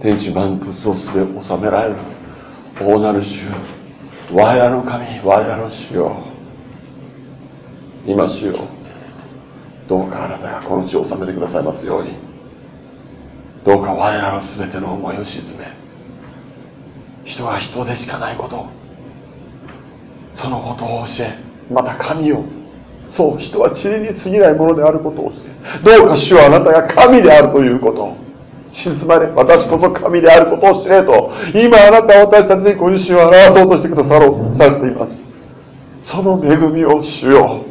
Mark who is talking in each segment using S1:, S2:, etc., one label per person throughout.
S1: 天地万物をすべ収められる。大なる主我らの神我らの主よ。今主よ。どうかあなたがこの地を治めてくださいますように。どうか我らの全ての思いを沈め。人は人でしかないことそのことを教えまた神を。そう人は塵に過ぎないものであることを教え。どうか主はあなたが神であるということ静まれ私こそ神であることを知れと今あなたは私たちにご自身を表そうとしてくださろうされています。その恵みを主よ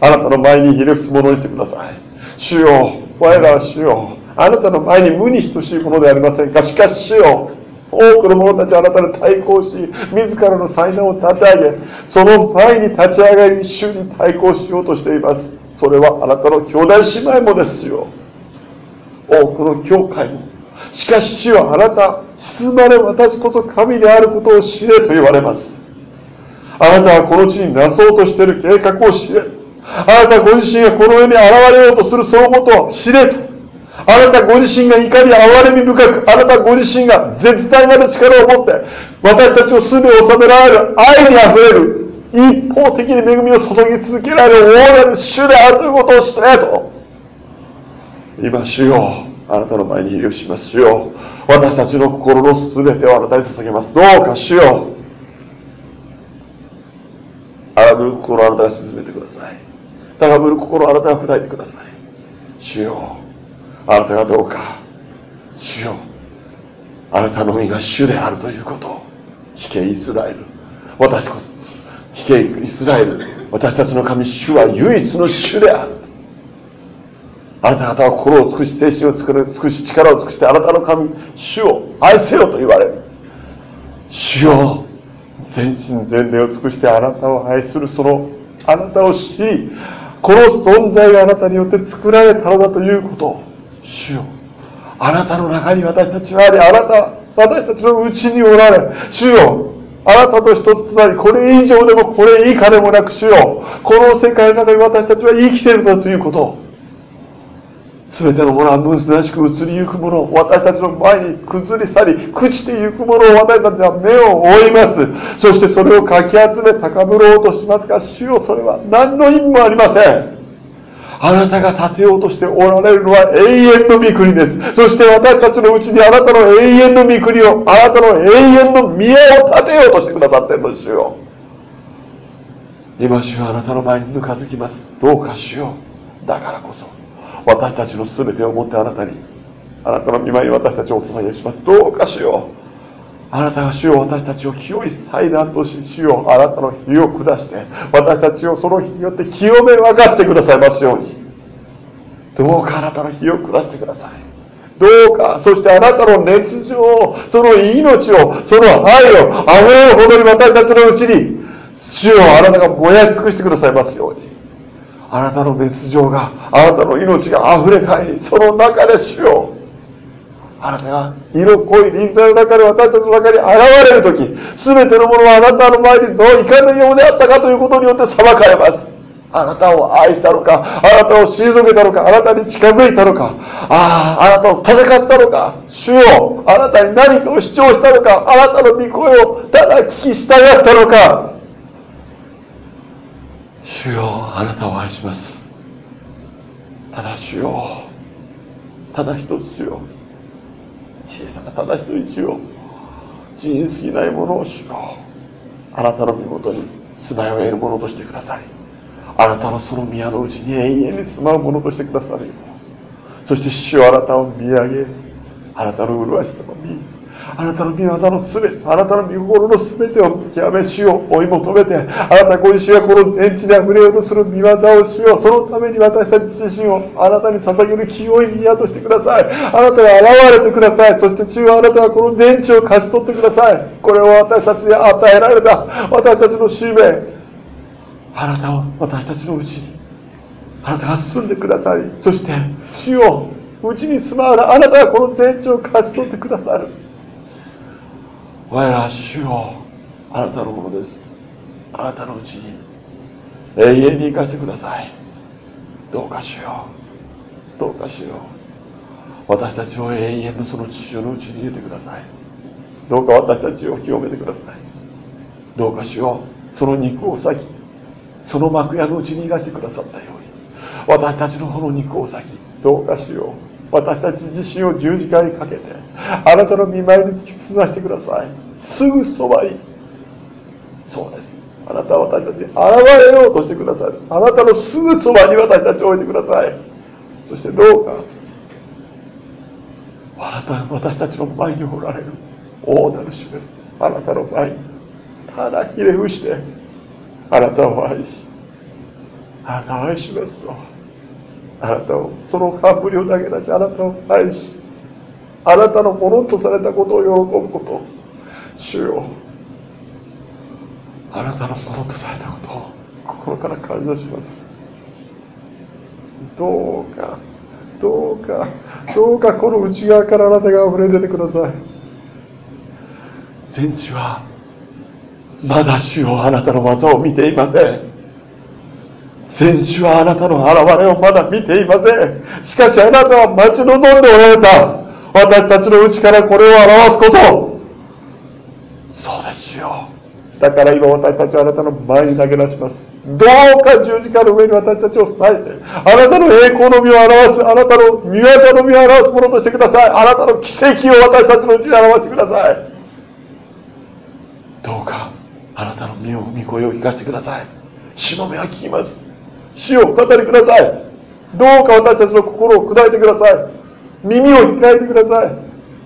S1: あなたの前にひれ伏すものにしてください。主よ我らは主よあなたの前に無に等しいものでありませんか。しかし主よ多くの者たちはあなたに対抗し自らの才能をたたえその前に立ち上がり主に対抗しようとしています。それはあなたの兄弟姉妹もですよ。多くの教会もしかし主はあなた沈まれ私こそ神であることを知れと言われます。あなたはこの地になそうとしている計画を知れ。あなたご自身がこの世に現れようとするそのことを知れと。あなたご自身が怒り哀れみ深くあなたご自身が絶大なる力を持って私たちを全て収められる愛にあふれる一方的に恵みを注ぎ続けられる大なる主であるということを知れと。今主よあなたの前に許します主よ私たちの心の全てをあなたに捧げます。どうか主よ荒ぶる心をあなたが沈めてください。高ぶる心をあなたが砕いてください。主よ。あなたがどうか主よあなたの身が主であるということ。死刑イスラエル。私こそ。死刑イスラエル。私たちの神主は唯一の主である。あなた方は心を尽くし精神を尽くし力を尽くしてあなたの神主を愛せよと言われる主よ全身全霊を尽くしてあなたを愛するそのあなたを知りこの存在があなたによって作られたのだということ主よあなたの中に私たちはありあなた私たちのうちにおられ主よあなたと一つとなりこれ以上でもこれ以下でもなく主よこの世界の中に私たちは生きているんだということ全てのものは難しく移りゆくもの私たちの前に崩れ去り朽ちてゆくものを私たちは目を覆いますそしてそれをかき集め高ぶろうとしますが主よそれは何の意味もありませんあなたが立てようとしておられるのは永遠の御国です。そして私たちのうちにあなたの永遠の御国を、あなたの永遠の見栄を立てようとしてくださっているのですよ。今主はあなたの前にぬかずきます。どうかしよう。だからこそ、私たちの全てをもってあなたに、あなたの見舞いに私たちをお捧げします。どうかしよう。あなたが主よ私たちを清い祭壇とし主よあなたの火を下して私たちをその日によって清め分かってくださいますようにどうかあなたの火を下してくださいどうかそしてあなたの熱情をその命をその愛をあふれるほどに私たちのうちに主よあなたが燃やし尽くしてくださいますようにあなたの熱情があなたの命が溢れ返りその中で主よ。あなたが色濃い臨在の中で私たちの中に現れる時全てのものはあなたの前にどういかのようであったかということによって裁かれます。あなたを愛したのかあなたを退けたのかあなたに近づいたのかあああなたを戦ったのか主よあなたに何かを主張したのかあなたの御声をただ聞き従ったのか。主よあなたを愛します。ただ主よ。ただ一つ主よ。小さなただ一人を人すぎないものを主よ。あなたの身元に住まいを得るものとしてくださりあなたのその宮のうちに永遠に住まうものとしてくださるよそして主よあなたを見上げあなたの麗しさを見あなたの御業のすべて、あなたの御心のすべてを極め主を追い求めて、あなたご自身がこの全地で溢れようとする御業を主ようそのために私たち自身をあなたに捧げる清い宮としてください。あなたが現れてください。そして主よあなたがこの全地を勝ち取ってください。これを私たちに与えられた私たちの使命。あなたを私たちのうちにあなたが住んでくださりそして主ようちに住まわあなたがこの全地を勝ち取ってくださる我ら主よ。あなたのものです。あなたのうちに。永遠に生かしてください。どうかしよう。どうかしよう。私たちを永遠のその父親のうちに入れてください。どうか私たちを清めてください。どうか主よう。その肉を裂きその幕屋のうちにいらしてくださったように。私たちの方の肉を裂きどうかしよう。私たち自身を十字架にかけてあなたの見舞いに突き進ませてください。すぐそばに。そうです。あなたは私たちに現れようとしてくださるあなたのすぐそばに私たちを置いてください。そしてどうかあなた私たちの前におられる大なる主です。あなたの前にただひれ伏してあなたを愛しあなたを愛しますと。あなたをその冠を投げ出しあなたを愛しあなたのものとされたことを喜ぶこと。主よ。あなたのものとされたことを。心から感謝します。どうかどうかどうかこの内側からあなたが溢れ出てください。全地はまだ主よあなたの技を見ていません。全地はあなたの現れをまだ見ていません。しかしあなたは待ち望んでおられた。私たちの内からこれを表すこと。そうですよ。だから今私たちはあなたの前に投げ出します。どうか十字架の上に私たちを支えてあなたの栄光の実を表すあなたの御業の実を表すものとしてください。あなたの奇跡を私たちのうちに表してください。どうかあなたの身を御声を聞かせてください。主の目は聞きます。主を語りください。どうか私たちの心を砕いてください。耳を開いてください。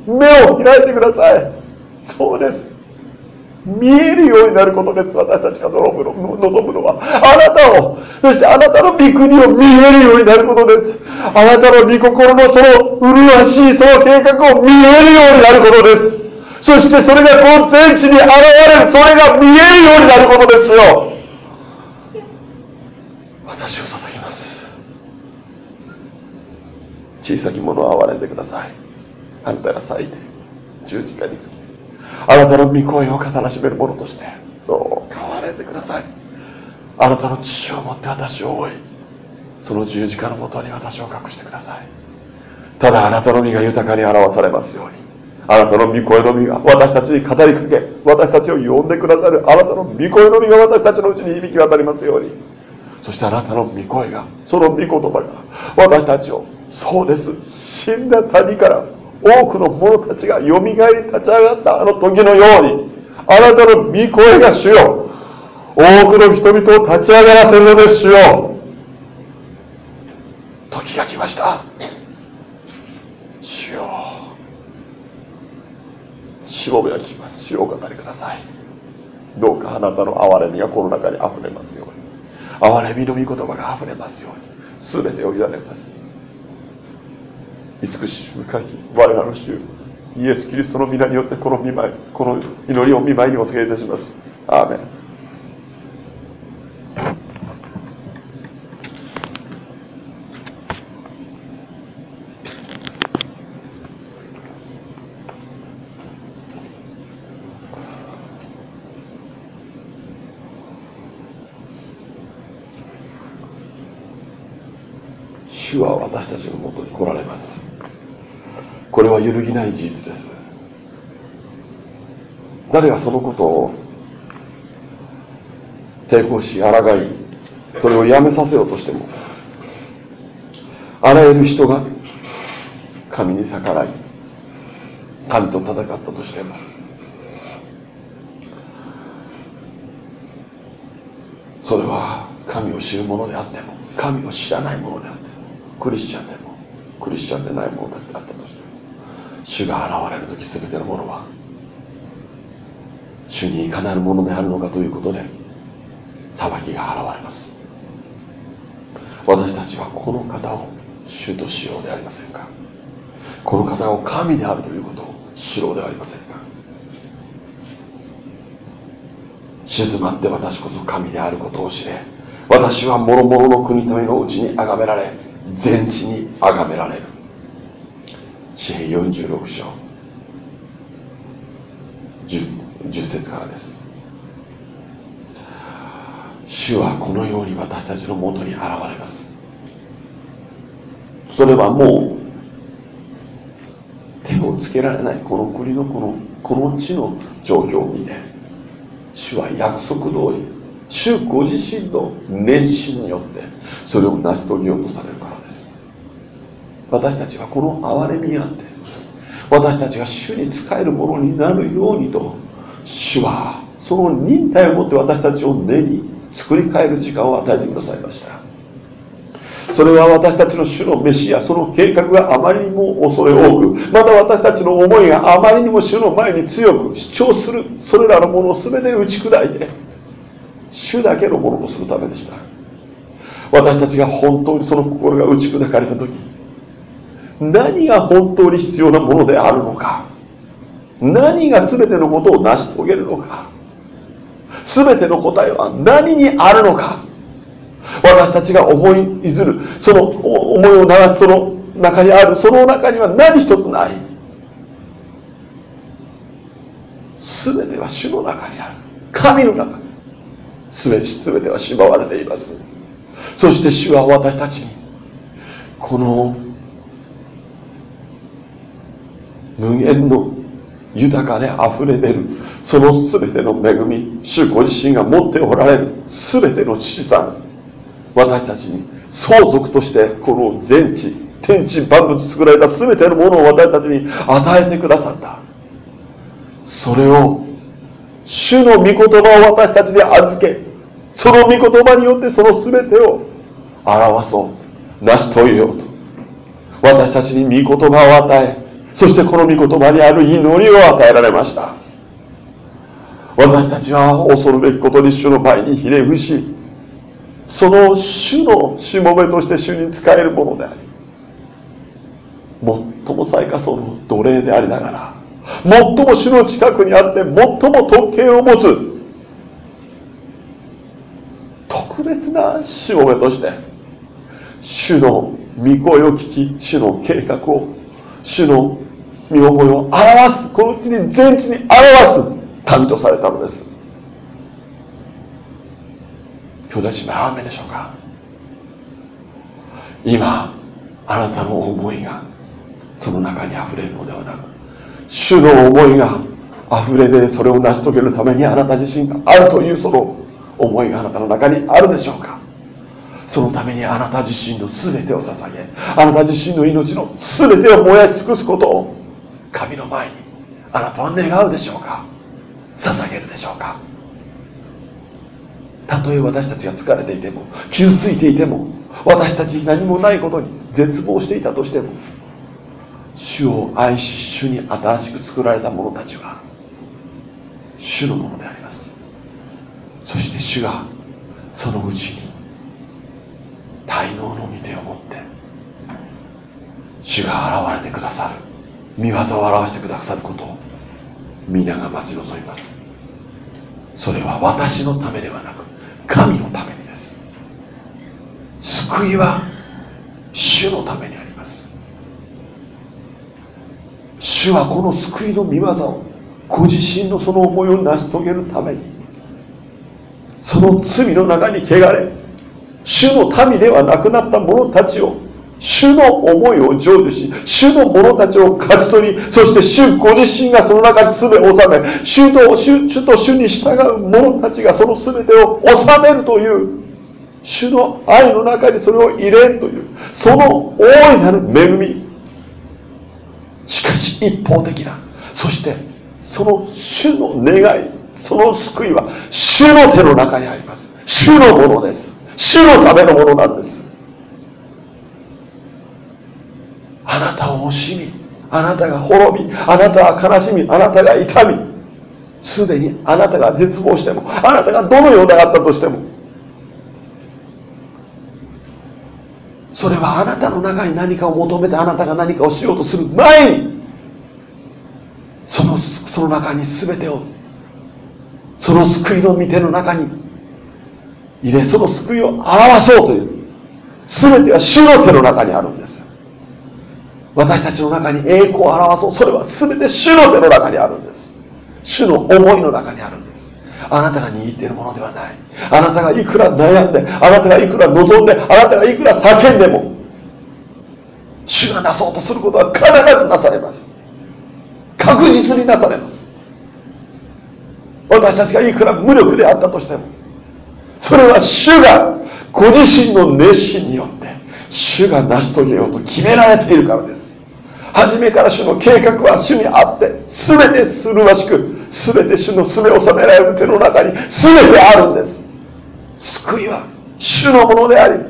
S1: 目を開いてください。そうです。見えるようになることです。私たちが望むの望むのは。あなたを。そしてあなたの御国を見えるようになることです。あなたの御心のその麗しいその計画を見えるようになることです。そしてそれがこの全地に現れる。それが見えるようになることですよ。私を捧げます。小さき者を憐れんでください。あなたが咲いて十字架にあなたの御声を語らしめる者としてどうかわれてください。あなたの父を持って私を追いその十字架のもとに私を隠してください。ただあなたの身が豊かに表されますようにあなたの御声の実が私たちに語りかけ私たちを呼んでくださるあなたの御声の実が私たちのうちに響き渡りますようにそしてあなたの御声がその御言葉が私たちをそうです死んだ谷から多くの者たちがよみがえり立ち上がったあの時のようにあなたの御声が主よ。多くの人々を立ち上がらせるのです主よ。時が来ました。主よ。しもべが来ます。主をお語りください。どうかあなたの憐れみがこの中にあふれますように。憐れみの御言葉があふれますように全てを委ねます。慈しむ限り我らの主イエス・キリストの皆によってこの見舞いこの祈りを見舞いにお告げいたします。アーメン主は私たちのもとに来られますこれは揺るぎない事実です。誰がそのことを抵抗し抗いそれをやめさせようとしてもあらゆる人が神に逆らい神と戦ったとしてもそれは神を知る者であっても神を知らない者であってもクリスチャンでもクリスチャンでない者たちであったとしても主が現れる時全てのものは主にいかなるものであるのかということで裁きが現れます。私たちはこの方を主としようでありませんか。この方を神であるということを知ろうではありませんか。静まって私こそ神であることを知れ私は諸々の国民のうちに崇められ全地に崇められる。詩篇46章。10, 節からです。主はこのように私たちのもとに現れます。それはもう手をつけられないこの国のこのこの地の状況を見て主は約束通り主ご自身の熱心によってそれを成し遂げようとされるから。私たちはこの憐れみがあって私たちが主に仕えるものになるようにと主はその忍耐をもって私たちを根に作り変える時間を与えてくださいました。それは私たちの主の召しやその計画があまりにも恐れ多くまた私たちの思いがあまりにも主の前に強く主張するそれらのものを全て打ち砕いて主だけのものとするためでした。私たちが本当にその心が打ち砕かれた時何が本当に必要なものであるのか。何が全てのことを成し遂げるのか。全ての答えは何にあるのか。私たちが思いずるその思いを流すその中にあるその中には何一つない。全ては主の中にある。神の中。に全ては縛られています。そして主は私たちにこの無限の豊かで溢れ出るその全ての恵み主ご自身が持っておられる全ての父さん私たちに相続としてこの全地天地万物作られた全てのものを私たちに与えてくださった。それを主の御言葉を私たちに預けその御言葉によってその全てを表そう成し遂げようと私たちに御言葉を与えそしてこの御言葉にある祈りを与えられました。私たちは恐るべきことに主の前にひれ伏しその主のしもべとして主に仕えるものであり最も最下層の奴隷でありながら最も主の近くにあって最も特権を持つ特別なしもべとして主の御声を聞き主の計画を主の見覚えを表すこの地に全地に表す民とされたのです。兄弟姉妹アーメンでしょうか？今あなたの思いがその中にあふれるのではなく主の思いがあふれでそれを成し遂げるためにあなた自身があるというその思いがあなたの中にあるでしょうか？そのためにあなた自身の全てを捧げあなた自身の命の全てを燃やし尽くすことを神の前にあなたは願うでしょうか？捧げるでしょうか？たとえ私たちが疲れていても傷ついていても私たちに何もないことに絶望していたとしても主を愛し主に新しく作られた者たちは主のものであります。そして主がそのうちに滞納の御手を持って主が現れてくださる見業を表してくださることを皆が待ち望みます。それは私のためではなく神のためにです。救いは主のためにあります。主はこの救いの見業をご自身のその思いを成し遂げるためにその罪の中に汚れ主の民ではなくなった者たちを主の思いを成就し、主の者たちを勝ち取り、そして主ご自身がその中に全てを収め、主と主主と主に従う者たちがその全てを収めるという、主の愛の中にそれを入れんという、その大いなる恵み。しかし一方的な、そしてその主の願い、その救いは主の手の中にあります。主のものです。主のためのものなんです。あなたを惜しみあなたが滅びあなたは悲しみあなたが痛みすでにあなたが絶望してもあなたがどのようであったとしてもそれはあなたの中に何かを求めてあなたが何かをしようとする前にそのその中に全てをその救いの御手の中に入れその救いを表そうという全ては主の手の中にあるんです。私たちの中に栄光を表そう。それは全て主の手の中にあるんです。主の思いの中にあるんです。あなたが握っているものではない。あなたがいくら悩んであなたがいくら望んであなたがいくら叫んでも主がなそうとすることは必ずなされます。確実になされます。私たちがいくら無力であったとしてもそれは主がご自身の熱心によって主が成し遂げようと決められているからです。初めから主の計画は主にあって全て麗しく全て主のすべを収められる手の中に全てあるんです。救いは主のものであり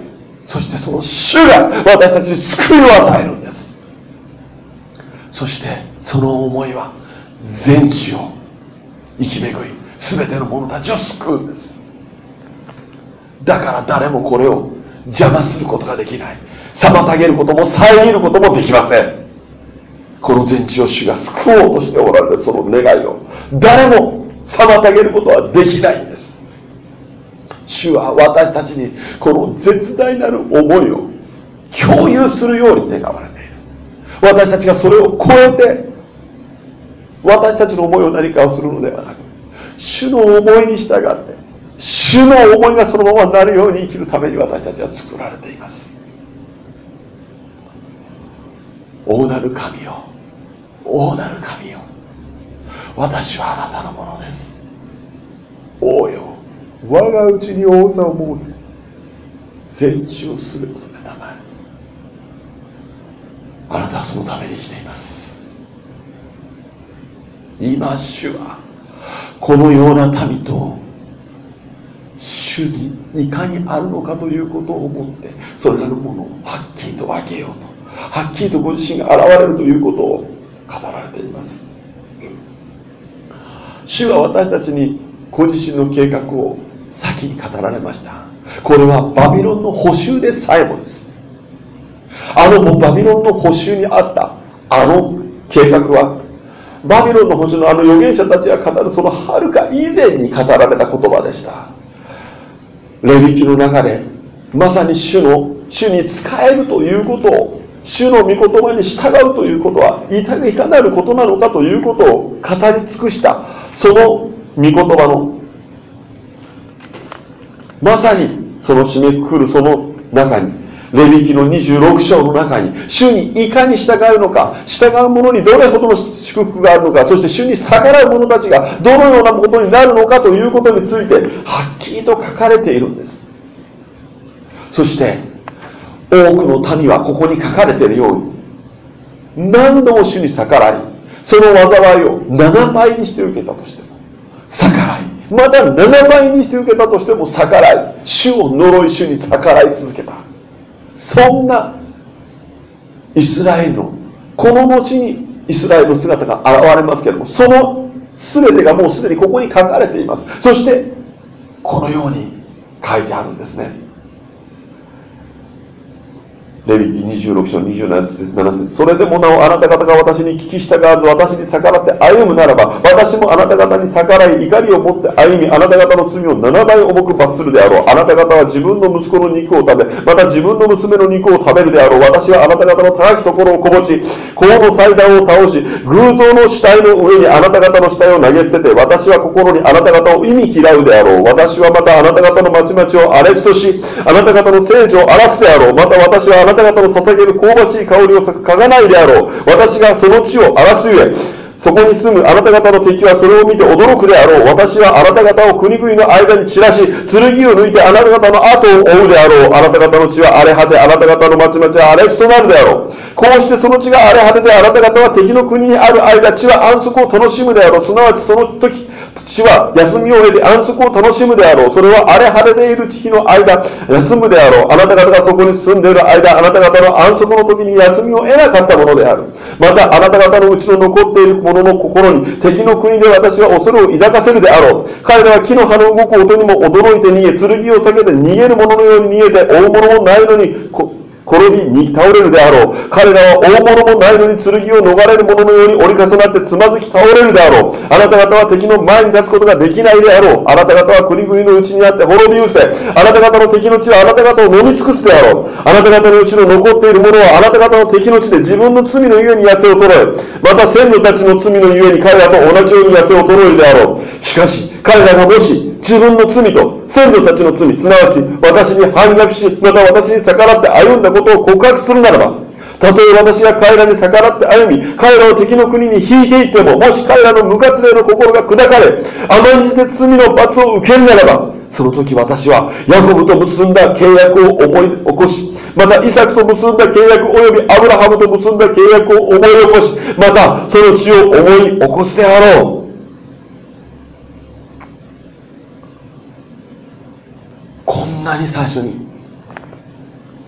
S1: そしてその主が私たちに救いを与えるんです。そしてその思いは全地を生き巡り全ての者たちを救うんです。だから誰もこれを邪魔することができない。妨げることも遮ることもできません。この全地を主が救おうとしておられるその願いを誰も妨げることはできないんです。主は私たちにこの絶大なる思いを共有するように願われている。私たちがそれを超えて私たちの思いを何かをするのではなく主の思いに従って主の思いがそのままなるように生きるために私たちは作られています。大なる神よ。大なる神よ。私はあなたのものです。王よ。我がうちに王座を設け。全地をすべをそめたまえ。あなたはそのために生きています。今主はこのような民と主にいかにあるのかということを思ってそれらのものをはっきりと分けようとはっきりとご自身が現れるということを語られています。主は私たちにご自身の計画を先に語られました。これはバビロンの補修でさえもです。あのバビロンの補修にあったあの計画はバビロンの補修のあの預言者たちが語るそのはるか以前に語られた言葉でした。レビキの中でまさに主の主に仕えるということを主の御言葉に従うということはいかなることなのかということを語り尽くしたその御言葉のまさにその締めくくるその中にレビキの26章の中に主にいかに従うのか従う者にどれほどの祝福があるのかそして主に逆らう者たちがどのようなことになるのかということについてはっきりと書かれているんです。そして多くの民はここに書かれているように何度も主に逆らいその災いを7倍にして受けたとしても逆らいまた7倍にして受けたとしても逆らい主を呪い主に逆らい続けた。そんなイスラエルのこの後にイスラエルの姿が現れますけれどもその全てがもうすでにここに書かれています。そしてこのように書いてあるんですね。レビ26章27節それでもなおあなた方が私に聞き従わず私に逆らって歩むならば私もあなた方に逆らい怒りを持って歩みあなた方の罪を7倍重く罰するであろう。あなた方は自分の息子の肉を食べまた自分の娘の肉を食べるであろう。私はあなた方の高きところをこぼち甲の祭壇を倒し偶像の死体の上にあなた方の死体を投げ捨てて私は心にあなた方を意味嫌うであろう。私はまたあなた方の町々を荒れ地としあなた方の聖女を荒らすであろう。また私はあなたなた方の捧げる香ばしい香りを咲かがないであろう私がその地を荒らすゆえそこに住むあなた方の敵はそれを見て驚くであろう。私はあなた方を国々の間に散らし、剣を抜いてあなた方の後を追うであろう。あなた方の地は荒れ果て、あなた方の町々は荒れ地となるであろう。こうしてその地が荒れ果てて、あなた方は敵の国にある間、地は安息を楽しむであろう。すなわちその時、地は休みを得て安息を楽しむであろう。それは荒れ晴れている時期の間、休むであろう。あなた方がそこに住んでいる間、あなた方の安息の時に休みを得なかったものである。また、あなた方のうちの残っている者の心に、敵の国で私は恐れを抱かせるであろう。彼らは木の葉の動く音にも驚いて逃げ、剣を避けて逃げる者のように逃げて、追う者もないのに、転びに倒れるであろう。彼らは大物もないのに剣を逃れる者のように折り重なってつまずき倒れるであろう。あなた方は敵の前に立つことができないであろう。あなた方は国々のうちにあって滅び失せ。あなた方の敵の地はあなた方を飲み尽くすであろう。あなた方のうちの残っている者はあなた方の敵の地で自分の罪のゆえに痩せを取え。また先祖たちの罪のゆえに彼らと同じように痩せを取れるであろう。しかし、彼らがもし自分の罪と先祖たちの罪、すなわち私に反逆し、また私に逆らって歩んだことを告白するならば、たとえ私が彼らに逆らって歩み、彼らを敵の国に引いていっても、もし彼らの無活例の心が砕かれ、甘んじて罪の罰を受けるならば、その時私はヤコブと結んだ契約を思い起こし、またイサクと結んだ契約及びアブラハムと結んだ契約を思い起こし、またその地を思い起こすであろう。こんなに最初に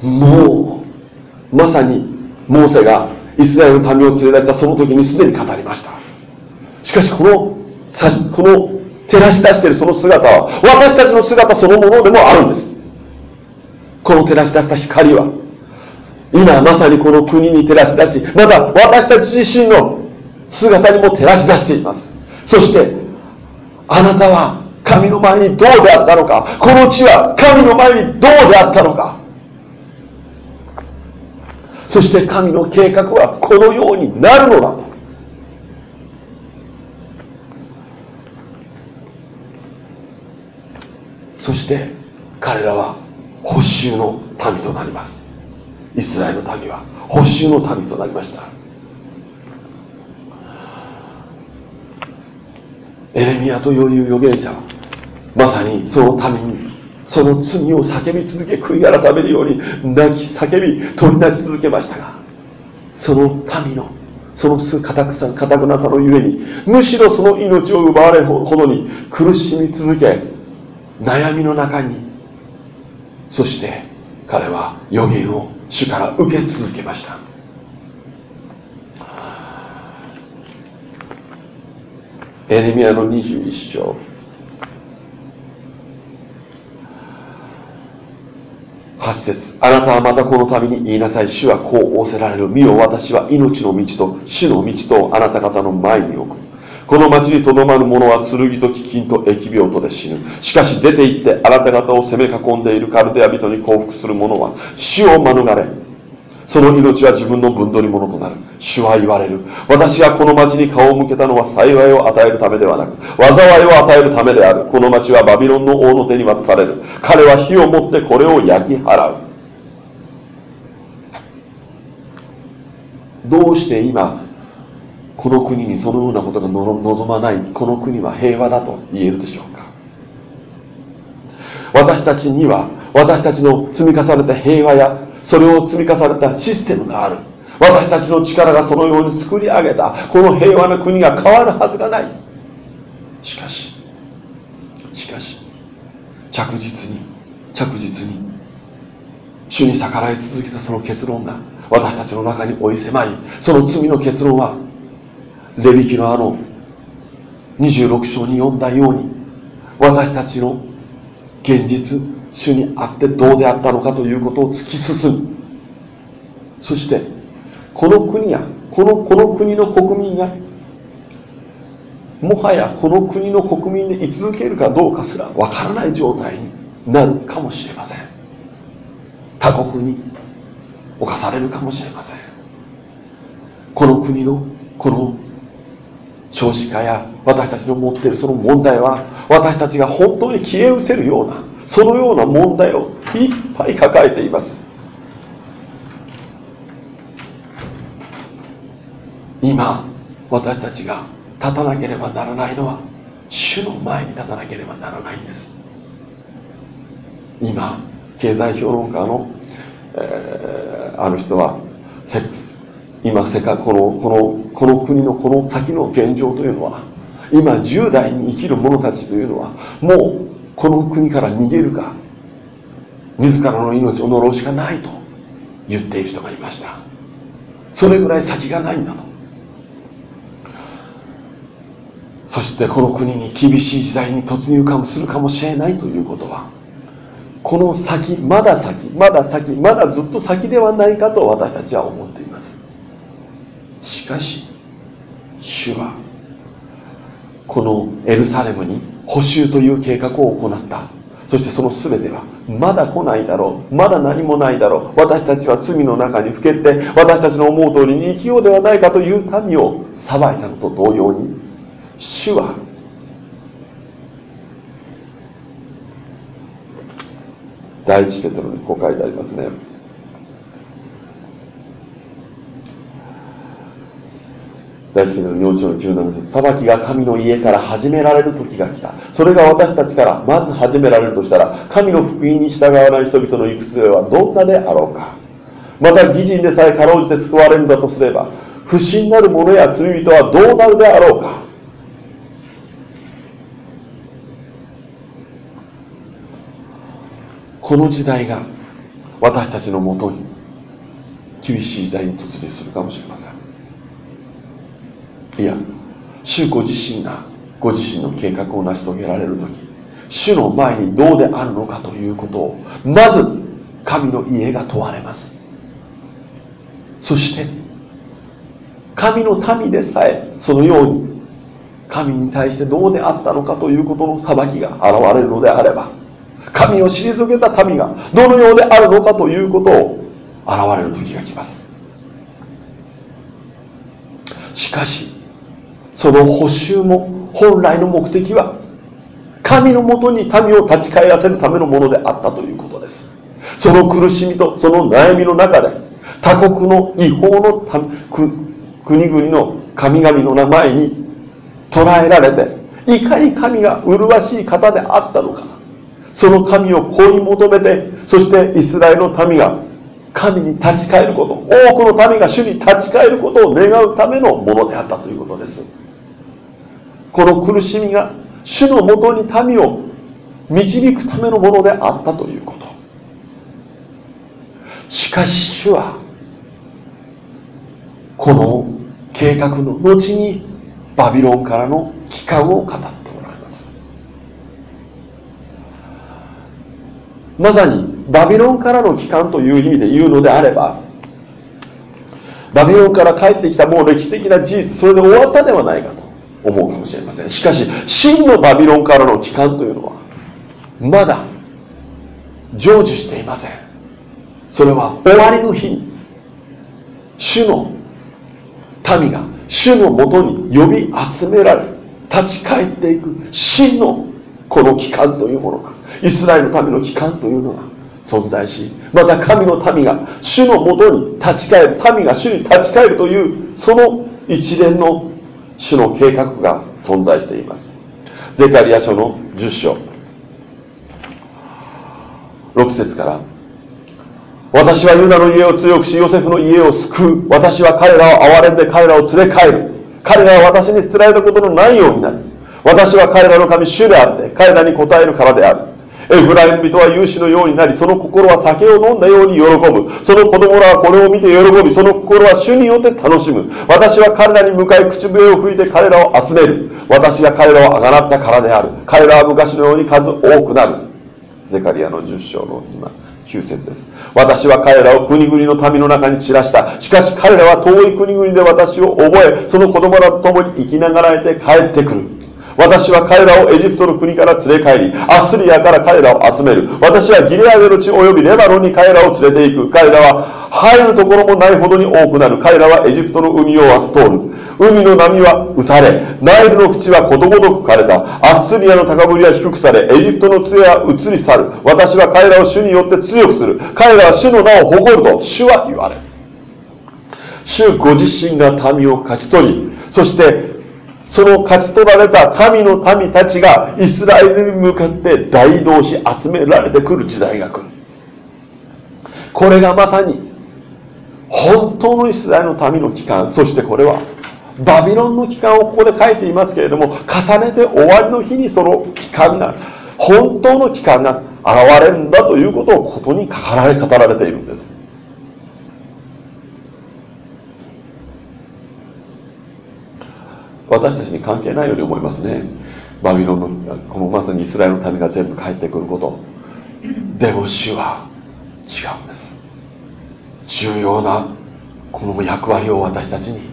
S1: もうまさにモーセがイスラエルの民を連れ出したその時にすでに語りました。しかしこのこの照らし出しているその姿は私たちの姿そのものでもあるんです。この照らし出した光は今まさにこの国に照らし出しまた私たち自身の姿にも照らし出しています。そしてあなたは神の前にどうであったのか？この地は神の前にどうであったのか？そして神の計画はこのようになるのだ。とそして彼らは補修の民となります。イスラエルの民は補修の民となりました。エレミアという預言者はまさにその民にその罪を叫び続け悔い改めるように泣き叫び取り出し続けましたがその民のその固くさ固くなさのゆえにむしろその命を奪われるほどに苦しみ続け悩みの中にそして彼は予言を主から受け続けました。エレミアの21章。8節。あなたはまたこの度に言いなさい。主はこう仰せられる。見よ私は命の道と死の道とあなた方の前に置く。この町にとどまる者は剣と飢饉と疫病とで死ぬ。しかし出て行ってあなた方を攻め囲んでいるカルデア人に降伏する者は死を免れ。その命は自分の分取り物となる。主は言われる。私がこの町に顔を向けたのは幸いを与えるためではなく災いを与えるためである。この町はバビロンの王の手に渡される。彼は火を持ってこれを焼き払う。どうして今この国にそのようなことが望まないこの国は平和だと言えるでしょうか。私たちには私たちの積み重ねた平和やそれを積み重ねたシステムがある。私たちの力がそのように作り上げた。この平和な国が変わるはずがない。しかししかし着実に着実に主に逆らい続けたその結論が私たちの中に追い迫りその罪の結論はレビキのあの26章に読んだように私たちの現実主にあってどうであったのかということを突き進む。そしてこの国やこのこの国の国民がもはやこの国の国民で居続けるかどうかすらわからない状態になるかもしれません。他国に侵されるかもしれません。この国のこの少子化や私たちの持っているその問題は私たちが本当に消え失せるようなそのような問題をいっぱい抱えています。今私たちが立たなければならないのは主の前に立たなければならないんです。今経済評論家の、えー、ある人は今世界このこのこの国のこの先の現状というのは今10代に生きる者たちというのはもうこの国から逃げるか自らの命を呪うしかないと言っている人がいました。それぐらい先がないんだと。そしてこの国に厳しい時代に突入かもするかもしれないということはこの先まだ先まだ先まだずっと先ではないかと私たちは思っています。しかし主はこのエルサレムに補修という計画を行った。そしてその全てはまだ来ないだろう。まだ何もないだろう。私たちは罪の中にふけて私たちの思う通りに生きようではないかという民を裁いたのと同様に主は第一ペトロにこう書いてありますね。大好きな4章の17節裁きが神の家から始められる時が来た。それが私たちからまず始められるとしたら神の福音に従わない人々の行く末はどんなであろうか。また義人でさえかろうじて救われるんだとすれば不審なる者や罪人はどうなるであろうか。この時代が私たちのもとに厳しい時代に突入するかもしれません。いや主ご自身がご自身の計画を成し遂げられる時主の前にどうであるのかということをまず神の家が問われます。そして神の民でさえそのように神に対してどうであったのかということの裁きが現れるのであれば神を退けた民がどのようであるのかということを現れる時が来ます。しかしその補修も本来の目的は神のもとに民を立ち返らせるためのものであったということです。その苦しみとその悩みの中で他国の違法の国々の神々の名前に捉えられていかに神が麗しい方であったのか。その神を追い求めてそしてイスラエルの民が神に立ち返ること多くの民が主に立ち返ることを願うためのものであったということです。この苦しみが主のもとに民を導くためのものであったということ。しかし主はこの計画の後にバビロンからの帰還を語っておられます。まさにバビロンからの帰還という意味で言うのであればバビロンから帰ってきたもう歴史的な事実それで終わったではないかと思うかもしれません。しかし真のバビロンからの帰還というのはまだ成就していません。それは終わりの日に主の民が主のもとに呼び集められ立ち返っていく真のこの期間というものがイスラエルの民の期間というのが存在しまた神の民が主のもとに立ち返る民が主に立ち返るというその一連の主の計画が存在しています。ゼカリア書の10章。6節から。私はユダの家を強くしヨセフの家を救う。私は彼らを憐れんで彼らを連れ帰る。彼らは私に捨てられたことのないようになる。私は彼らの神主であって彼らに応えるからである。エフライム人は勇士のようになりその心は酒を飲んだように喜ぶ。その子供らはこれを見て喜びその心は主によって楽しむ。私は彼らに向かい口笛を吹いて彼らを集める。私が彼らをあがなったからである。彼らは昔のように数多くなる。ゼカリアの10章の今9節です。私は彼らを国々の民の中に散らした。しかし彼らは遠い国々で私を覚えその子供らと共に生きながらえて帰ってくる。私は彼らをエジプトの国から連れ帰りアスリアから彼らを集める。私はギレアデの地及びレバノンに彼らを連れて行く。彼らは入るところもないほどに多くなる。彼らはエジプトの海を渡通る。海の波は打たれナイルの淵はことごとく枯れた。アッスリアの高ぶりは低くされエジプトの杖は移り去る。私は彼らを主によって強くする。彼らは主の名を誇ると主は言われる。主ご自身が民を勝ち取りそしてその勝ち取られた神の民たちがイスラエルに向かって大移動し集められてくる時代が来る。これがまさに本当のイスラエルの民の期間そしてこれはバビロンの期間をここで書いていますけれども重ねて終わりの日にその期間が本当の期間が現れるんだということをことに語られ語られているんです。私たちに関係ないように思いますね。バビロンのこのまさにイスラエルの民が全部帰ってくること。でも主は違うんです。重要なこの役割を私たちに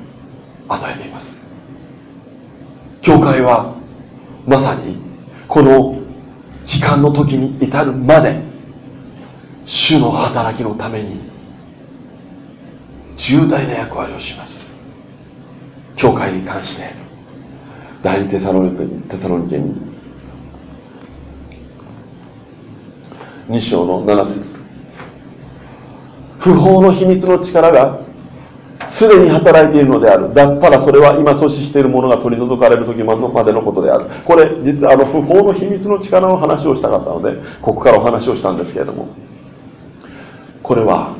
S1: 与えています。教会はまさにこの時間の時に至るまで主の働きのために重大な役割をします。教会に関して第二テサロニケテサロニケに2章の7節。不法の秘密の力がすでに働いているのである。だっただそれは今阻止しているものが取り除かれる時までのことである。これ実はあの不法の秘密の力の話をしたかったのでここからお話をしたんですけれども。これは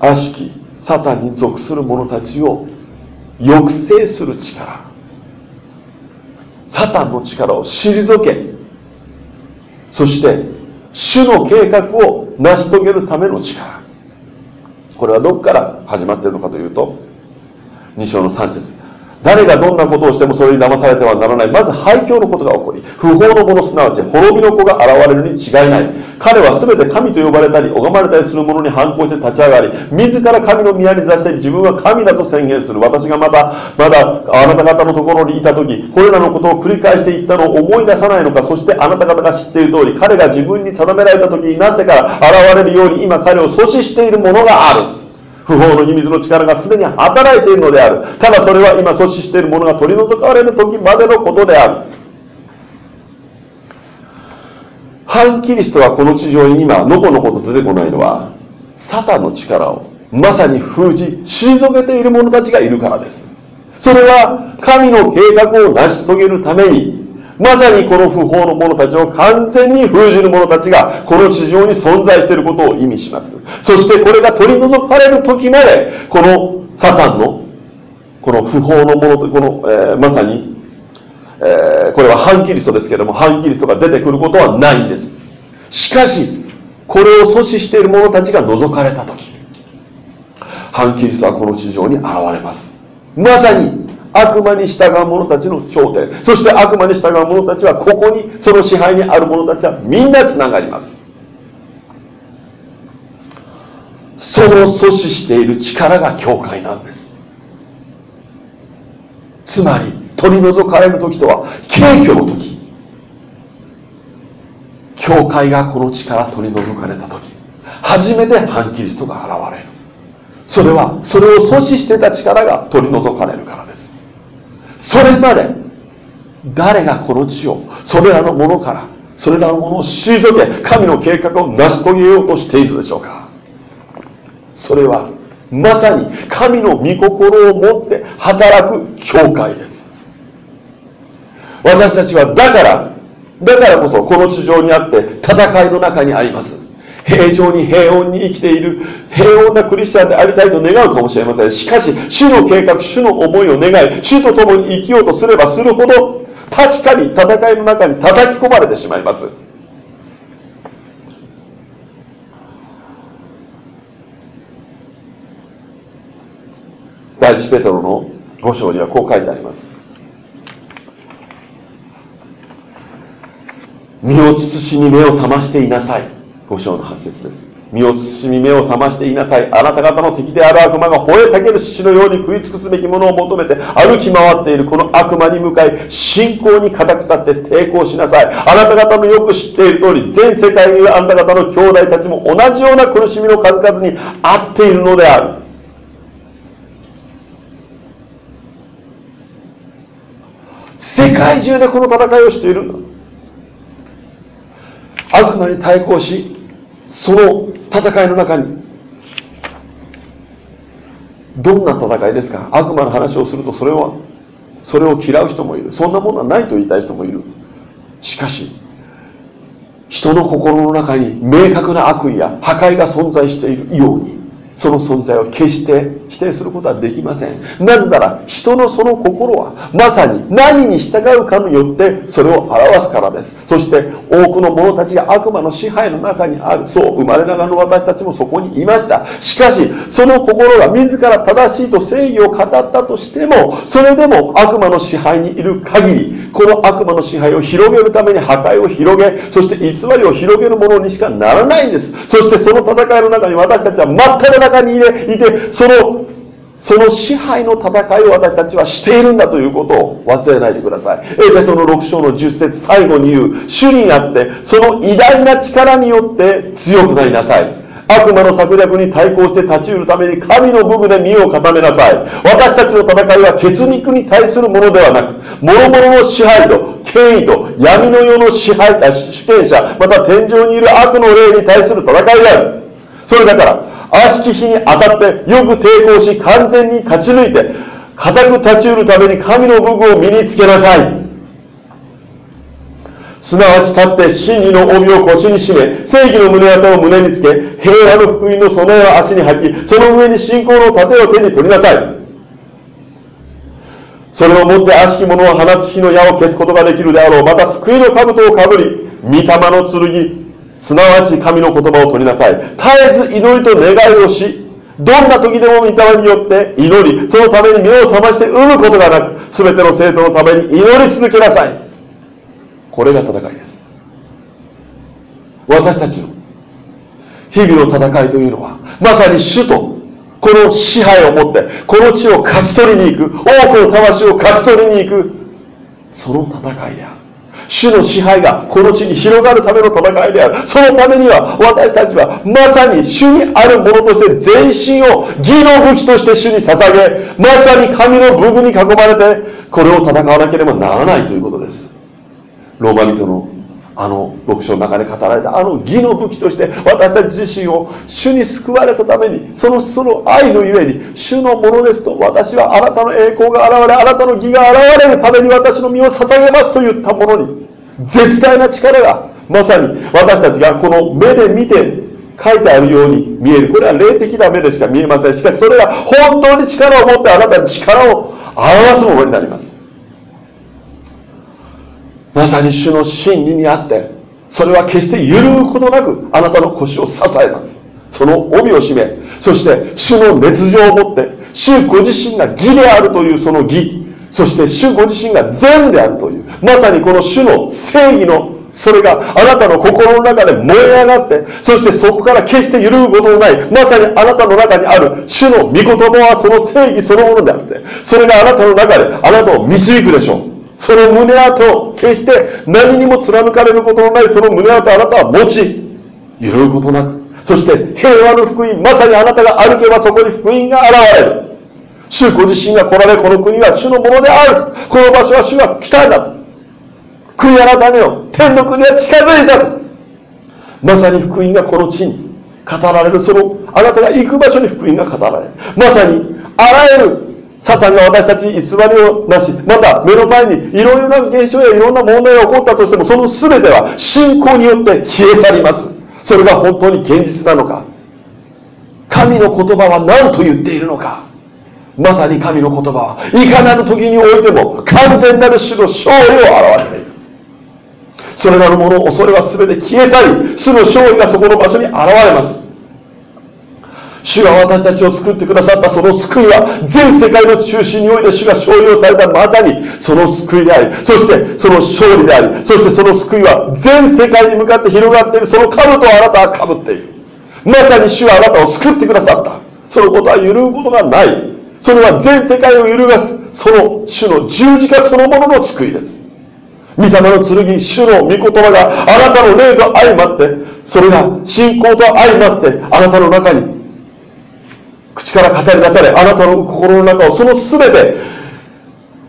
S1: 悪しきサタンに属する者たちを抑制する力。サタンの力を退けそして主の計画を成し遂げるための力。これはどこから始まっているのかというと2章の3節。誰がどんなことをしてもそれに騙されてはならない。まず廃墟のことが起こり、不法の者すなわち滅びの子が現れるに違いない。彼は全て神と呼ばれたり、拝まれたりする者に反抗して立ち上がり、自ら神の宮に座して自分は神だと宣言する。私がまた、まだあなた方のところにいた時、これらのことを繰り返していったのを思い出さないのか、そしてあなた方が知っている通り、彼が自分に定められた時になってから現れるように今彼を阻止しているものがある。不法の秘密の力がすでに働いているのである。ただそれは今阻止しているものが取り除かれる時までのことである。反キリストはこの地上に今のこのこと出てこないのはサタンの力をまさに封じ退けている者たちがいるからです。それは神の計画を成し遂げるためにまさにこの不法の者たちを完全に封じる者たちがこの地上に存在していることを意味します。そしてこれが取り除かれる時まで、このサタンの、この不法の者と、この、えー、まさに、えー、これは反キリストですけども、反キリストが出てくることはないんです。しかし、これを阻止している者たちが除かれた時、反キリストはこの地上に現れます。まさに悪魔に従う者たちの頂点。そして悪魔に従う者たちはここにその支配にある者たちはみんなつながります。その阻止している力が教会なんです。つまり取り除かれる時とは軽挙の時。教会がこの力取り除かれた時。初めて反キリストが現れる。それはそれを阻止してた力が取り除かれるからです。それまで誰がこの地をそれらのものからそれらのものを退け神の計画を成し遂げようとしているでしょうか。それはまさに神の御心を持って働く教会です。私たちはだからだからこそこの地上にあって戦いの中にあります。平常に平穏に生きている平穏なクリスチャンでありたいと願うかもしれません。しかし主の計画主の思いを願い主と共に生きようとすればするほど確かに戦いの中に叩き込まれてしまいます。第一ペトロの5章にはこう書いてあります。身を慎み目を覚ましていなさい。5章の8節です。身を慎み目を覚ましていなさい。あなた方の敵である悪魔が吠えたける獅子のように食い尽くすべきものを求めて歩き回っている。この悪魔に向かい信仰に固く立って抵抗しなさいあなた方のよく知っている通り全世界にいるあなた方の兄弟たちも同じような苦しみの数々に遭っているのである世界中でこの戦いをしている悪魔に対抗しその戦いの中にどんな戦いですか？悪魔の話をするとそれはそれを嫌う人もいる。そんなものはないと言いたい人もいる。しかし人の心の中に明確な悪意や破壊が存在しているようにその存在を決して否定することはできません。なぜなら人のその心はまさに何に従うかによってそれを表すからです。そして多くの者たちが悪魔の支配の中にある。そう生まれながらの私たちもそこにいました。しかしその心が自ら正しいと正義を語ったとしてもそれでも悪魔の支配にいる限りこの悪魔の支配を広げるために破壊を広げそして偽りを広げるものにしかならないんです。そしてその戦いの中に私たちは真っ只中にいてそのその支配の戦いを私たちはしているんだということを忘れないでください。エペソの6章の10節最後に言う、主にあって、その偉大な力によって強くなりなさい。悪魔の策略に対抗して立ち得るために神の武具で身を固めなさい。私たちの戦いは血肉に対するものではなく、諸々の支配と権威と闇の世の支配主権者、また天井にいる悪の霊に対する戦いである。それだから、悪しき日に当たってよく抵抗し完全に勝ち抜いて固く立ち得るために神の武具を身につけなさい。すなわち立って真理の帯を腰に締め正義の胸当を胸につけ平和の福音の備えを足に履きその上に信仰の盾を手に取りなさい。それをもって悪しき者を放つ火の矢を消すことができるであろう。また救いの兜をかぶり御霊の剣すなわち神の言葉を取りなさい。絶えず祈りと願いをしどんな時でも御霊によって祈りそのために目を覚まして産むことがなく全ての生徒のために祈り続けなさい。これが戦いです。私たちの日々の戦いというのはまさに主とこの支配を持ってこの地を勝ち取りに行く多くの魂を勝ち取りに行くその戦いである。主の支配がこの地に広がるための戦いである。そのためには私たちはまさに主にあるものとして全身を義の武器として主に捧げまさに神の武具に囲まれてこれを戦わなければならないということです。ローマ人のあの牧書の中で語られたあの義の武器として私たち自身を主に救われたためにそのその愛のゆえに主のものですと私はあなたの栄光が現れあなたの義が現れるために私の身を捧げますと言ったものに絶大な力がまさに私たちがこの目で見て書いてあるように見える。これは霊的な目でしか見えません。しかしそれが本当に力を持ってあなたに力を表すものになります。まさに主の真理にあってそれは決して揺るぐことなくあなたの腰を支えます。その帯を締めそして主の熱情を持って主ご自身が義であるというその義。そして主ご自身が善であるというまさにこの主の正義のそれがあなたの心の中で燃え上がってそしてそこから決して揺るぐことのないまさにあなたの中にある主の御言葉はその正義そのものであってそれがあなたの中であなたを導くでしょう。その胸跡を決して何にも貫かれることのないその胸跡あなたは持ち揺るぐことなくそして平和の福音まさにあなたが歩けばそこに福音が現れる。主ご自身が来られこの国は主のものである。この場所は主が来たんだ国改めよ。天の国は近づいた。まさに福音がこの地に語られる。そのあなたが行く場所に福音が語られる。まさにあらゆるサタンが私たち偽りをなし、また目の前にいろいろな現象やいろんな問題が起こったとしても、その全ては信仰によって消え去ります。それが本当に現実なのか。神の言葉は何と言っているのか。まさに神の言葉はいかなる時においても完全なる主の勝利を表している。それなるもの恐れは全て消え去り、主の勝利がそこの場所に現れます。主が私たちを救ってくださったその救いは全世界の中心において主が勝利をされたまさにその救いでありそしてその勝利でありそしてその救いは全世界に向かって広がっているその兜をあなたはかぶっている。まさに主はあなたを救ってくださった。そのことは揺るぐことがない。それは全世界を揺るがすその主の十字架そのものの救いです。御霊の剣主の御言葉があなたの霊と相まってそれが信仰と相まってあなたの中に口から語り出されあなたの心の中をその全て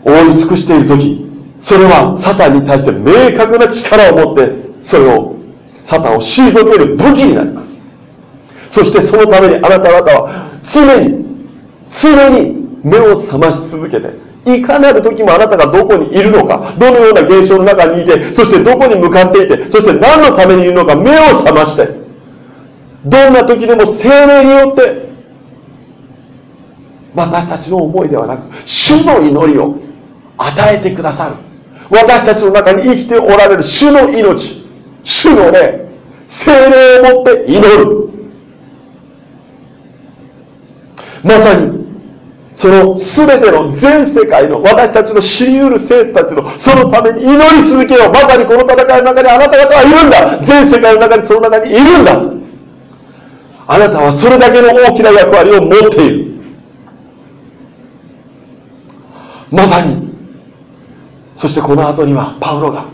S1: 覆い尽くしている時それはサタンに対して明確な力を持ってそれをサタンを退ける武器になります。そしてそのためにあなた方は常に常に目を覚まし続けていかなる時もあなたがどこにいるのかどのような現象の中にいてそしてどこに向かっていてそして何のためにいるのか目を覚ましてどんな時でも精霊によって私たちの思いではなく主の祈りを与えてくださる。私たちの中に生きておられる主の命主の霊精霊をもって祈る。まさにその全ての全世界の私たちの知り得る生徒たちのそのために祈り続けよう。まさにこの戦いの中にあなた方はいるんだ。全世界の中にその中にいるんだ。あなたはそれだけの大きな役割を持っている。まさに。そしてこの後にはパウロが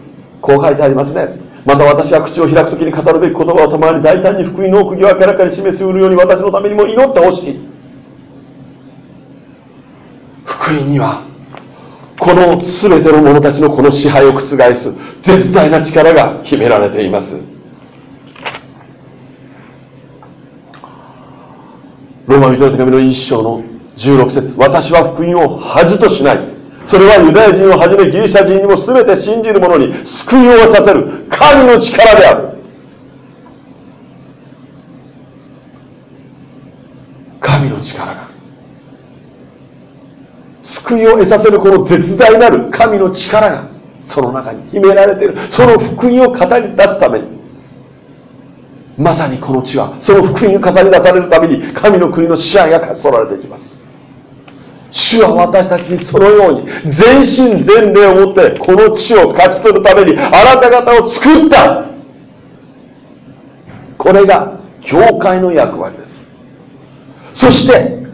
S1: こう書いてありますね。また私は口を開く時に語るべき言葉をたまに大胆に福音の奥義を明らかに示すように私のためにも祈ってほしい。福音にはこの全ての者たちのこの支配を覆す絶大な力が秘められています。ローマ人の手紙の一章の16節私は福音を恥としない。それはユダヤ人をはじめギリシャ人にも全て信じる者に救いを得させる。神の力である。神の力が。救いを得させるこの絶大なる神の力がその中に秘められている。その福音を語り出すために。まさにこの地はその福音を語り出されるために神の国の支配が勝ち取られていきます。主は私たちにそのように全身全霊を持ってこの地を勝ち取るためにあなた方を作った。これが教会の役割です。そして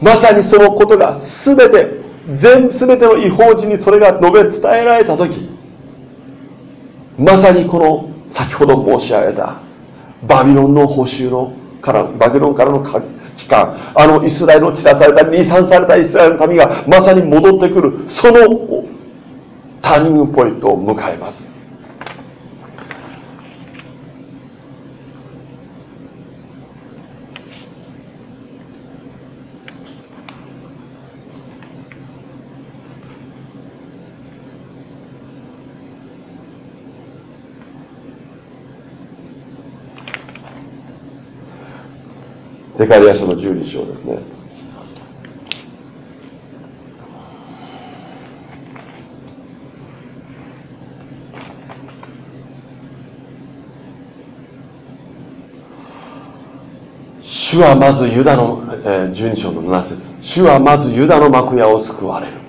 S1: まさにそのことが全て全全ての違法人にそれが述べ伝えられた時まさにこの先ほど申し上げたバビロンの補修のからバビロンからの期間あのイスラエルの散らされた離散されたイスラエルの民がまさに戻ってくるそのターニングポイントを迎えます。ゼカリア書の12章ですね。主はまずユダの、えー、12章の7節。主はまずユダの幕屋を救われる。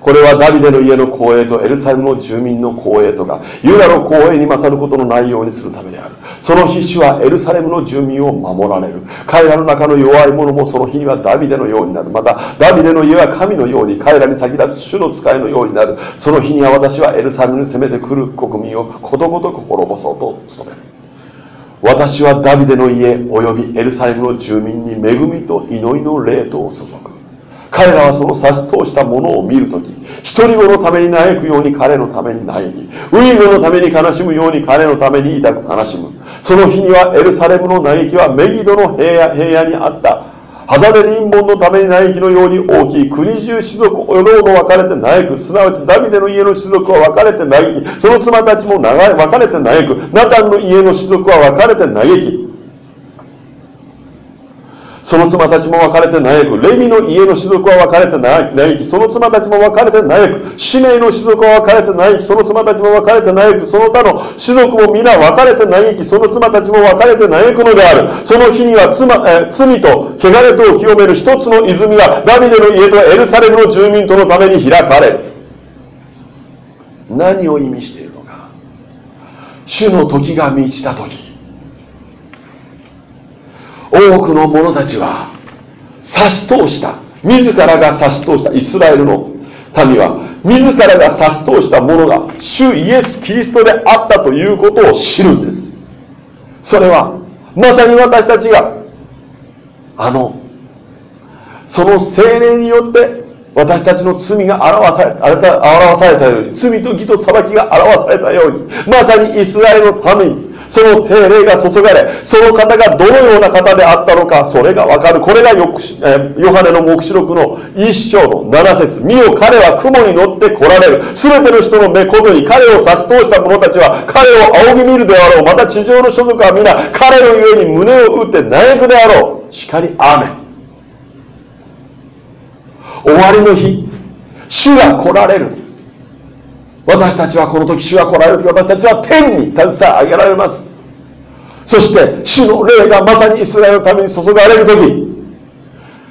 S1: これはダビデの家の光栄とエルサレムの住民の光栄とかユダの光栄に勝ることのないようにするためである。その日主はエルサレムの住民を守られる。彼らの中の弱い者もその日にはダビデのようになる。またダビデの家は神のように彼らに先立つ主の使いのようになる。その日には私はエルサレムに攻めてくる国民をことごとく滅ぼそうと努める。私はダビデの家及びエルサレムの住民に恵みと祈りの霊とを注ぐ。彼らはその差し通したものを見るとき、一人子のために嘆くように彼のために嘆き、ウイグのために悲しむように彼のために痛く悲しむ。その日にはエルサレムの嘆きはメギドの平野平野にあった。肌でリンボンのために嘆きのように大きい国中士族おのおの分かれて嘆くすなわちダビデの家の士族は分かれて嘆きその妻たちも長い分かれて嘆くナタンの家の士族は分かれて嘆きその妻たちも別れて嘆く。レミの家の士族は別れて嘆き。その妻たちも別れて嘆く。使命の士族は別れて嘆き。その妻たちも別れて嘆く。その他の士族も皆別れて嘆き。その妻たちも別れて嘆くのである。その日には妻、え罪と汚れとを清める一つの泉がダビデの家とエルサレムの住民とのために開かれる。何を意味しているのか。主の時が満ちた時。多くの者たちは差し通した。自らが差し通した。イスラエルの民は自らが差し通したものが主イエス・キリストであったということを知るんです。それはまさに私たちがあのその精霊によって私たちの罪が表され表されたように罪と義と裁きが表されたようにまさにイスラエルのためにその精霊が注がれ、その方がどのような方であったのか、それがわかる。これがヨハネの黙示録の一章の七節見よ、彼は雲に乗って来られる。すべての人の目ことに彼を差し通した者たちは、彼を仰ぎ見るであろう。また地上の所属は皆、彼の上に胸を打って嘆くであろう。しかり、アーメン。終わりの日、主が来られる。私たちはこの時主が来られる時私たちは天に携え上げられます。そして主の霊がまさにイスラエルのために注がれる時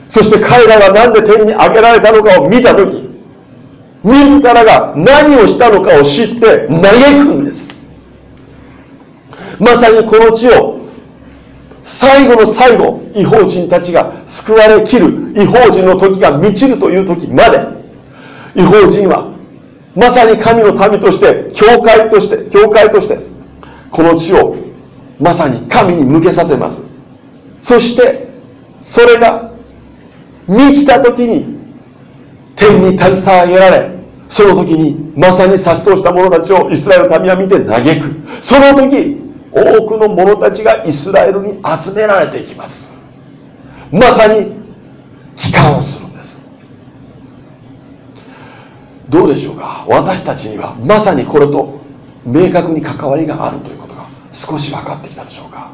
S1: そして彼らが何で天に上げられたのかを見た時自らが何をしたのかを知って嘆くんです。まさにこの地を最後の最後違法人たちが救われきる違法人の時が満ちるという時まで違法人はまさに神の民として教会として教会としてこの地をまさに神に向けさせます。そしてそれが満ちた時に天に携えられその時にまさに差し通した者たちをイスラエルの民は見て嘆く。その時多くの者たちがイスラエルに集められていきます。まさに帰還をするんですどうでしょうか？私たちにはまさにこれと明確に関わりがあるということが少し分かってきたでしょうか？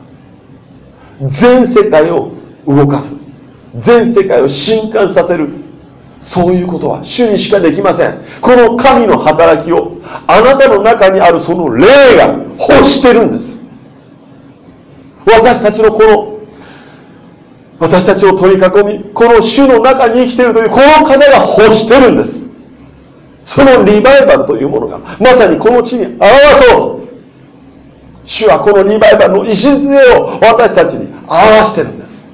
S1: 全世界を動かす全世界を震撼させるそういうことは主にしかできません。この神の働きをあなたの中にあるその霊が欲してるんです。私たちのこの私たちを取り囲みこの主の中に生きているというこの方が欲してるんです。そのリバイバルというものがまさにこの地に表そう。主はこのリバイバルの礎を私たちに表してるんです。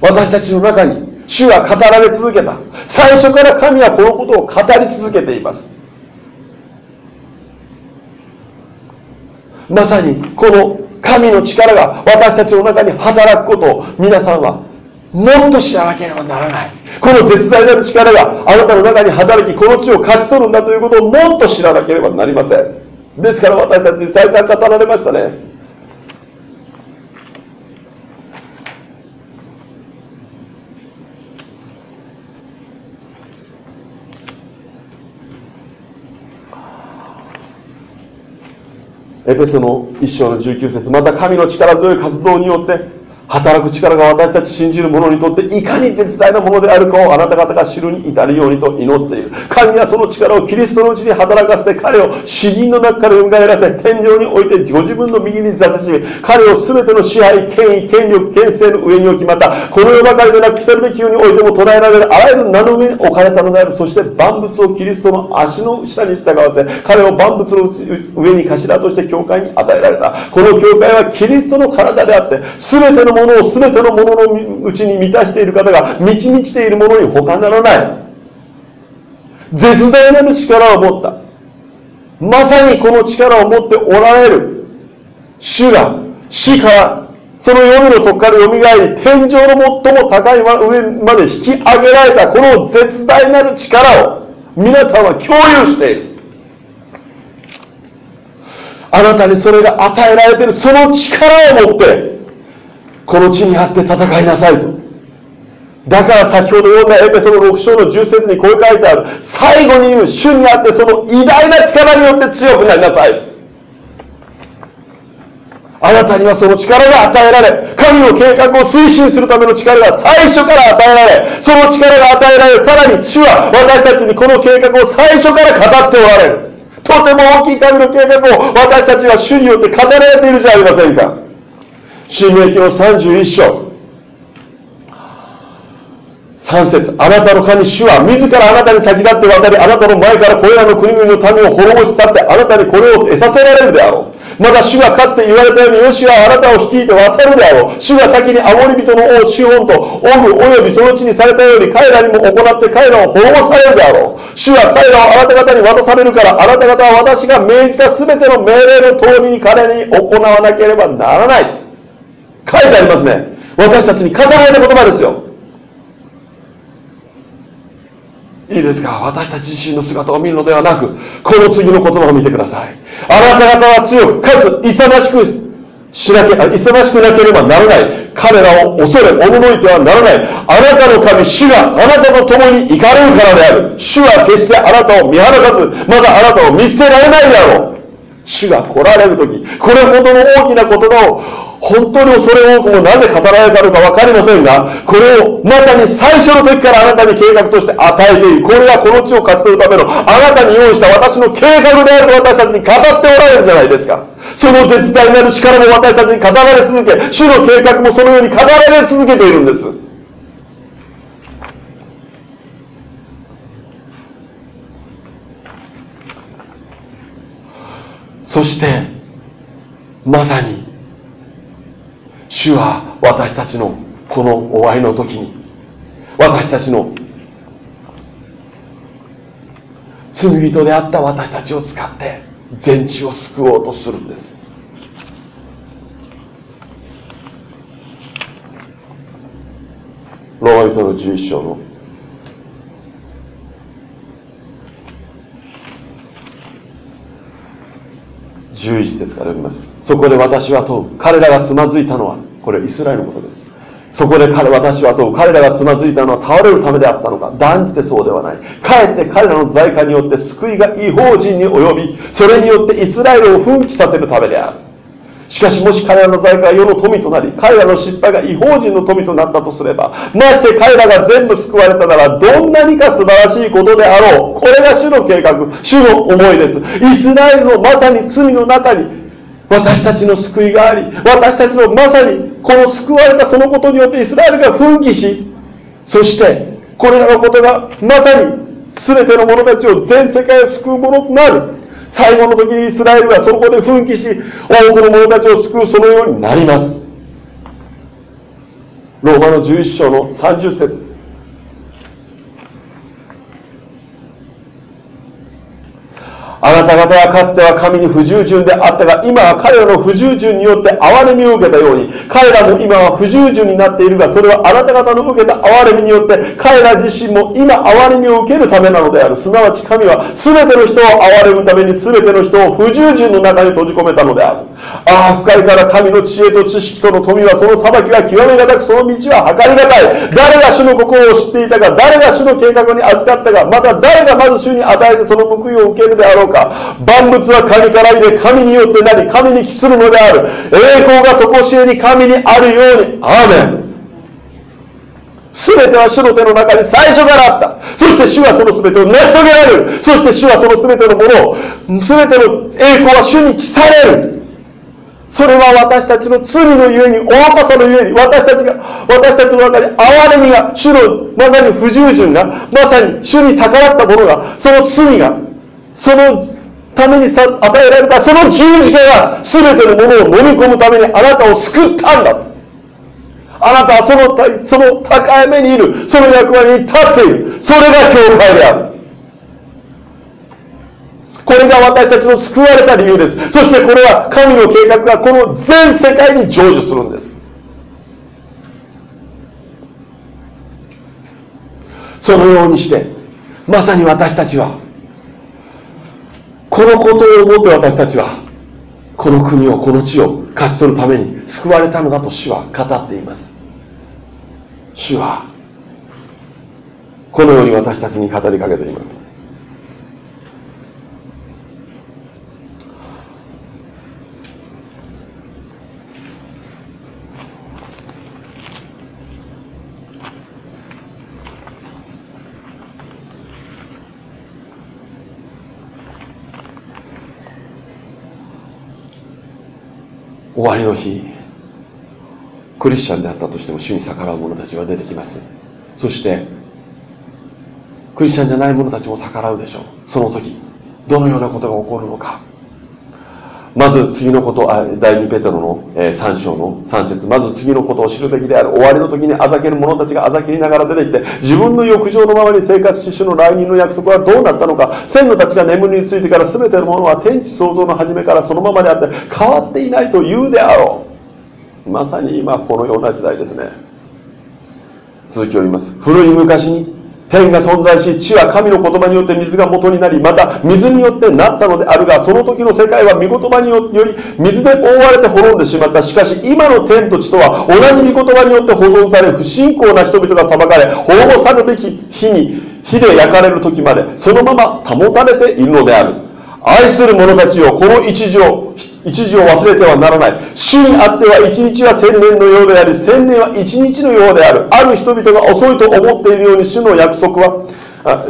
S1: 私たちの中に主は語られ続けた。最初から神はこのことを語り続けています。まさにこの神の力が私たちの中に働くことを皆さんはもっと知らなければならない。この絶大な力があなたの中に働きこの地を勝ち取るんだということをもっと知らなければなりません。ですから私たちに再三語られましたね。エペソの一章の19節また神の力強い活動によって働く力が私たち信じる者にとっていかに絶大なものであるかをあなた方が知るに至るようにと祈っている。神はその力をキリストのうちに働かせて彼を死人の中から蘇らせ天井に置いてご自分の右に座せし彼を全ての支配権威権力権勢の上に置きまたこの世ばかりでなく来たるべき世においても捉えられるあらゆる名の上に置かれたのであるそして万物をキリストの足の下に従わせ彼を万物の上に頭として教会に与えられたこの教会はキリストの体であって全てのものを全てのもののうちに満たしている方が満ち満ちているものに他ならない。絶大なる力を持った。まさにこの力を持っておられる。主が死からその読みの底から蘇り天井の最も高い上まで引き上げられたこの絶大なる力を皆さんは共有している。あなたにそれが与えられているその力を持ってこの地にあって戦いなさいと。だから先ほど読んだエペソの6章の10節にこう書いてある。最後に言う主にあってその偉大な力によって強くなりなさい。あなたにはその力が与えられ神の計画を推進するための力が最初から与えられその力が与えられさらに主は私たちにこの計画を最初から語っておられる。とても大きい神の計画を私たちは主によって語られているじゃありませんか。新明記の31章。3節あなたの神主は自らあなたに先立って渡りあなたの前からこれらの国々の民を滅ぼし去ってあなたにこれを得させられるであろう。また主がかつて言われたようにヨシはあなたを率いて渡るであろう。主が先にアモリ人の王シホンとオグおよびその地にされたように彼らにも行って彼らを滅ぼされるであろう。主は彼らをあなた方に渡されるからあなた方は私が命じた全ての命令の通りに彼に行わなければならない。書いてありますね。私たちに語られた言葉ですよ。いいですか？私たち自身の姿を見るのではなくこの次の言葉を見てください。あなた方は強くかつ勇ましくしなけ勇ましくなければならない。彼らを恐れおののいてはならない。あなたの神主があなたと共に行かれるからである。主は決してあなたを見放さずまだあなたを見捨てられないであろう。主が来られる時これほどの大きな言葉を本当に恐れ多くもなぜ語られたのか分かりませんがこれをまさに最初の時からあなたに計画として与えている。これがこの地を勝ち取るためのあなたに用意した私の計画であると私たちに語っておられるじゃないですか。その絶大なる力も私たちに語られ続け主の計画もそのように語られ続けているんです。そしてまさに主は私たちのこの終わりの時に私たちの罪人であった私たちを使って全地を救おうとするんです。ローマ人の11章の11節から読みます。そこで私は問う。彼らがつまずいたのはこれイスラエルのことです。そこで彼私は問う。彼らがつまずいたのは倒れるためであったのか断じてそうではない。かえって彼らの罪過によって救いが違法人に及びそれによってイスラエルを奮起させるためである。しかしもし彼らの罪が世の富となり彼らの失敗が違法人の富となったとすればまして彼らが全部救われたならどんなにか素晴らしいことであろう。これが主の計画主の思いです。イスラエルのまさに罪の中に私たちの救いがあり私たちのまさにこの救われたそのことによってイスラエルが奮起しそしてこれらのことがまさに全ての者たちを全世界を救うものとなる。最後の時にイスラエルはそこで奮起し多くの者たちを救うそのようになります。ローマの11章の30節。あなた方はかつては神に不従順であったが、今は彼らの不従順によって憐れみを受けたように、彼らも今は不従順になっているが、それはあなた方の受けた憐れみによって、彼ら自身も今憐れみを受けるためなのである。すなわち神は全ての人を憐れむために全ての人を不従順の中に閉じ込めたのである。ああ、深いから神の知恵と知識との富は、その裁きは極めがたく、その道は計りがたい。誰が主の心を知っていたか、誰が主の計画に預かったか、また誰がまず主に与えてその報いを受けるであろうか。か。万物は神からいで神によってなり神に帰するのである。栄光が常しえに神にあるように。アーメン。全ては主の手の中に最初からあった。そして主はその全てを成し遂げられる。そして主はその全てのものを全ての栄光は主に帰される。それは私たちの罪のゆえに、愚かさのゆえに、私たちが、私たちの中に憐れみが、主の、まさに不従順が、まさに主に逆らったものが、その罪が、そのために与えられたその十字架が全てのものを飲み込むためにあなたを救ったんだ。あなたはそのその高い目にいるその役割に立っている。それが教会である。これが私たちの救われた理由です。そしてこれは神の計画がこの全世界に成就するんです。そのようにしてまさに私たちはこのことを思って私たちはこの国をこの地を勝ち取るために救われたのだと主は語っています。主はこのように私たちに語りかけています。終わりの日クリスチャンであったとしても主に逆らう者たちは出てきます。そしてクリスチャンじゃない者たちも逆らうでしょう。その時どのようなことが起こるのか。まず次のこと第2ペテロの、3章の3節。まず次のことを知るべきである。終わりの時にあざける者たちがあざけりながら出てきて自分の欲情のままに生活し主の来人の約束はどうなったのか。先祖たちが眠りについてから全てのものは天地創造の初めからそのままであって変わっていないと言うであろう。まさに今このような時代ですね。続きを言います。古い昔に天が存在し地は神の言葉によって水が元になりまた水によってなったのであるがその時の世界は御言葉により水で覆われて滅んでしまった。しかし今の天と地とは同じ御言葉によって保存され不信仰な人々が裁かれ滅ぼさるべき日に火で焼かれる時までそのまま保たれているのである。愛する者たちよこの一時を一時を忘れてはならない。主にあっては一日は千年のようであり千年は一日のようである。ある人々が遅いと思っているように主の約束は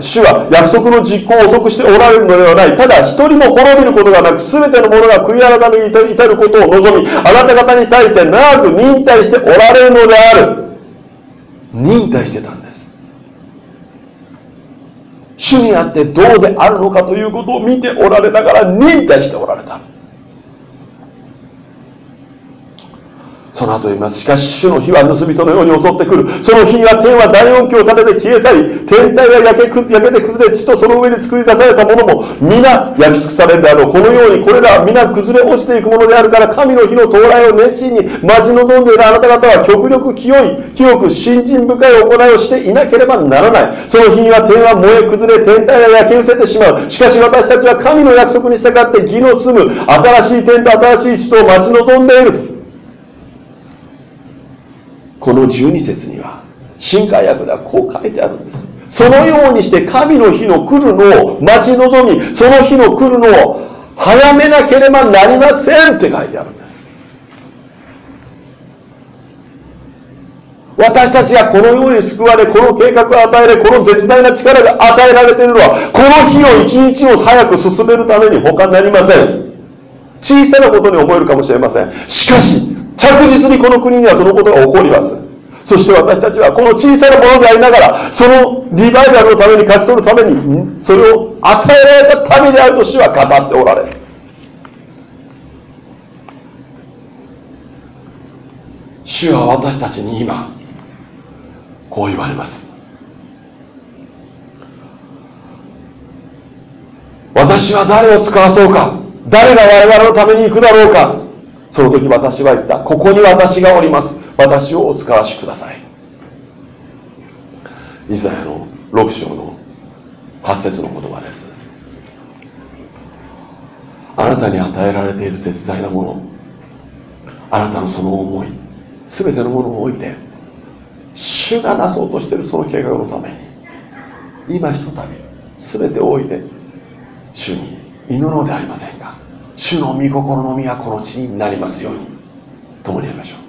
S1: 主は約束の実行を遅くしておられるのではない。ただ一人も滅びることがなく全ての者が悔い改めに至ることを望みあなた方に対して長く忍耐しておられるのである。忍耐してたんです主にあってどうであるのかということを見ておられながら忍耐しておられた。その後言います。しかし主の火は盗人のように襲ってくる。その日には天は大音響を立てて消え去り、天体が焼け焼けて崩れ、地とその上に作り出されたものも皆焼き尽くされるであろう。このようにこれらは皆崩れ落ちていくものであるから、神の日の到来を熱心に待ち望んでいるあなた方は極力清い、清く信心深い行いをしていなければならない。その日には天は燃え崩れ、天体が焼け失せてしまう。しかし私たちは神の約束に従って義の住む新しい天と新しい地と待ち望んでいると。この12節には新海訳ではこう書いてあるんです。そのようにして神の日の来るのを待ち望みその日の来るのを早めなければなりませんって書いてあるんです。私たちがこのように救われこの計画を与えれこの絶大な力が与えられているのはこの日を一日を早く進めるために他になりません。小さなことに思えるかもしれません。しかし着実にこの国にはそのことが起こります。そして私たちはこの小さなものでありながらそのリバイバルのために勝ち取るためにそれを与えられた民であると主は語っておられる。主は私たちに今こう言われます。私は誰を使わそうか誰が我々のために行くだろうか。その時私は言った。ここに私がおります。私をお使わしください。イザヤの6章の8節の言葉です。あなたに与えられている絶大なもの、あなたのその思い、すべてのものを置いて、主がなそうとしているその計画のために、今ひとたび、すべてを置いて、主に祈ろうではありません。主の御心の実はこの地になりますように。共にやりましょう。